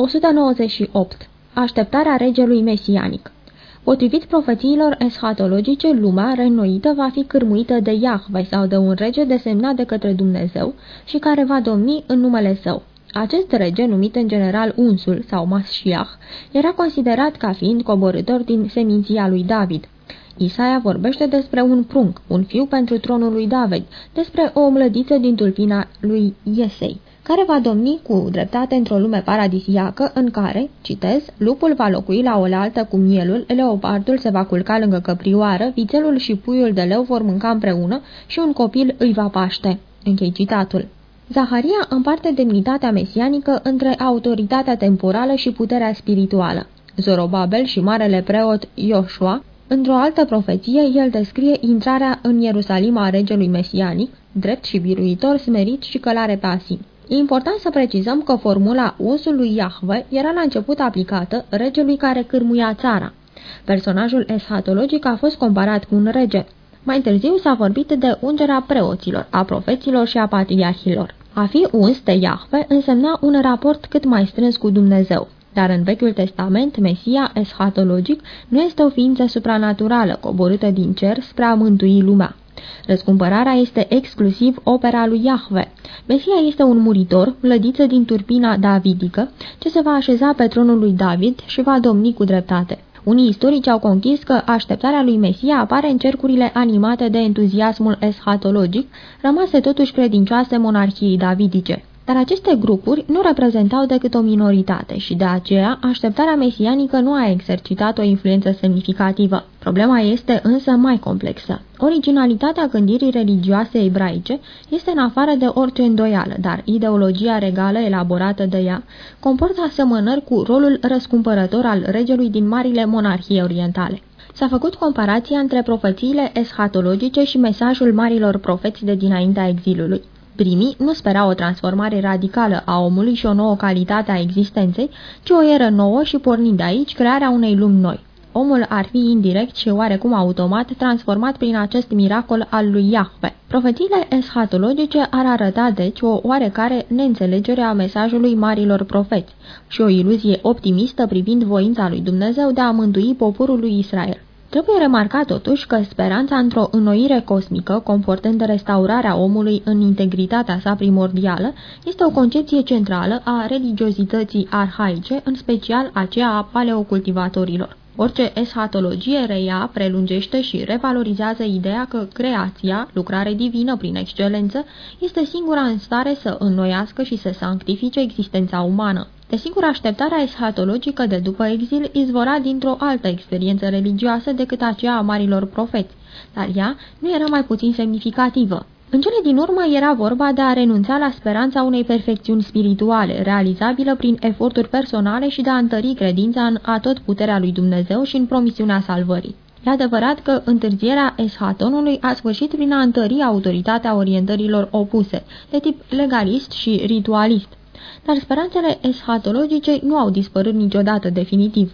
198. Așteptarea regelui mesianic Potrivit profețiilor eschatologice, lumea reînnoită va fi cârmuită de Iahve sau de un rege desemnat de către Dumnezeu și care va domni în numele său. Acest rege, numit în general Unsul sau Mashiach, era considerat ca fiind coborător din seminția lui David. Isaia vorbește despre un prunc, un fiu pentru tronul lui David, despre o mlădiță din tulpina lui Iesei care va domni cu dreptate într-o lume paradisiacă în care, citez, lupul va locui la oaltă cu mielul, leopardul se va culca lângă căprioară, vițelul și puiul de leu vor mânca împreună și un copil îi va paște. Închei citatul. Zaharia împarte demnitatea mesianică între autoritatea temporală și puterea spirituală. Zorobabel și marele preot Ioshua Într-o altă profeție, el descrie intrarea în Ierusalim a regelui mesianic, drept și biruitor, smerit și călare pe asin. E important să precizăm că formula usul lui Iahve era la început aplicată regelui care cârmuia țara. Personajul eschatologic a fost comparat cu un rege. Mai târziu s-a vorbit de ungerea preoților, a profeților și a patriarhilor. A fi uns de Iahve însemna un raport cât mai strâns cu Dumnezeu. Dar în Vechiul Testament, Mesia eschatologic nu este o ființă supranaturală coborâtă din cer spre a mântui lumea. Răscumpărarea este exclusiv opera lui Iahve. Mesia este un muritor, lădiță din turpina davidică, ce se va așeza pe tronul lui David și va domni cu dreptate. Unii istorici au conchis că așteptarea lui Mesia apare în cercurile animate de entuziasmul eschatologic, rămase totuși credincioase monarhiei davidice. Dar aceste grupuri nu reprezentau decât o minoritate și de aceea așteptarea mesianică nu a exercitat o influență semnificativă. Problema este însă mai complexă. Originalitatea gândirii religioase ebraice este în afară de orice îndoială, dar ideologia regală elaborată de ea comportă asemănări cu rolul răscumpărător al regelui din marile monarhii orientale. S-a făcut comparația între profețiile eschatologice și mesajul marilor profeți de dinaintea exilului. Primii nu sperau o transformare radicală a omului și o nouă calitate a existenței, ci o eră nouă și pornind de aici crearea unei lumi noi. Omul ar fi indirect și oarecum automat transformat prin acest miracol al lui Iahve. Profetiile eschatologice ar arăta deci o oarecare neînțelegere a mesajului marilor profeți și o iluzie optimistă privind voința lui Dumnezeu de a mântui poporul lui Israel. Trebuie remarcat totuși că speranța într-o înnoire cosmică, comportând restaurarea omului în integritatea sa primordială, este o concepție centrală a religiozității arhaice, în special aceea a paleocultivatorilor. Orice eschatologie reia, prelungește și revalorizează ideea că creația, lucrare divină prin excelență, este singura în stare să înnoiască și să sanctifice existența umană. Desigur, așteptarea eschatologică de după exil izvora dintr-o altă experiență religioasă decât aceea a marilor profeți, dar ea nu era mai puțin semnificativă. În cele din urmă era vorba de a renunța la speranța unei perfecțiuni spirituale, realizabilă prin eforturi personale și de a întări credința în atot puterea lui Dumnezeu și în promisiunea salvării. E adevărat că întârzierea eschatonului a sfârșit prin a întări autoritatea orientărilor opuse, de tip legalist și ritualist, dar speranțele eschatologice nu au dispărut niciodată definitiv.